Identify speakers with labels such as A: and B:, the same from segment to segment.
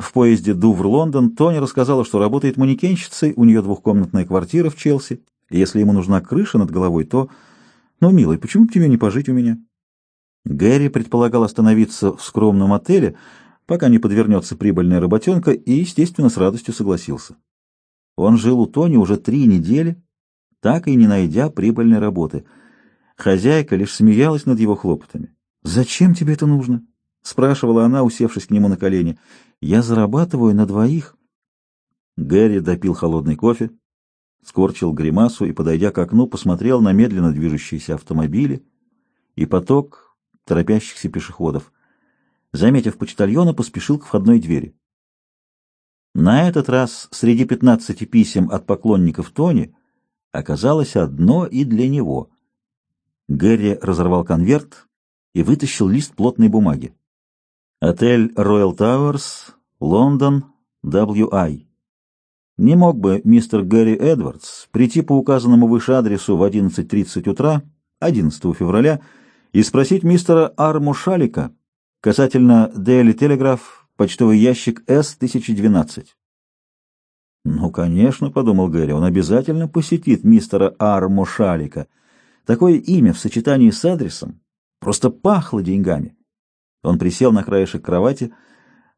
A: В поезде Дувр-Лондон Тони рассказала, что работает манекенщицей, у нее двухкомнатная квартира в Челси, и если ему нужна крыша над головой, то... Ну, милый, почему бы тебе не пожить у меня? Гэри предполагал остановиться в скромном отеле, пока не подвернется прибыльная работенка, и, естественно, с радостью согласился. Он жил у Тони уже три недели, так и не найдя прибыльной работы. Хозяйка лишь смеялась над его хлопотами. «Зачем тебе это нужно?» — спрашивала она, усевшись к нему на колени. «Я зарабатываю на двоих». Гэри допил холодный кофе, скорчил гримасу и, подойдя к окну, посмотрел на медленно движущиеся автомобили и поток торопящихся пешеходов. Заметив почтальона, поспешил к входной двери. На этот раз среди пятнадцати писем от поклонников Тони оказалось одно и для него. Гэри разорвал конверт и вытащил лист плотной бумаги. Отель Royal Towers, Лондон, WI. Не мог бы мистер Гэри Эдвардс прийти по указанному выше адресу в 11.30 утра 11 февраля и спросить мистера Арму Шалика касательно Daily Telegraph, почтовый ящик С-1012. «Ну, конечно», — подумал Гэри, — «он обязательно посетит мистера Арму Шалика. Такое имя в сочетании с адресом просто пахло деньгами». Он присел на краешек кровати.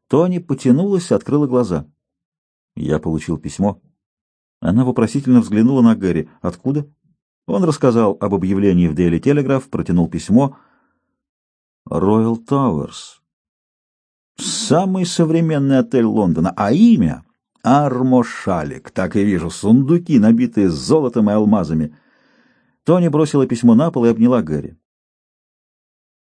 A: Тони потянулась, открыла глаза. Я получил письмо. Она вопросительно взглянула на Гэри. Откуда? Он рассказал об объявлении в Daily Telegraph, протянул письмо. Royal Towers. Самый современный отель Лондона. А имя? Армошалик. Так и вижу. Сундуки, набитые золотом и алмазами. Тони бросила письмо на пол и обняла Гэри.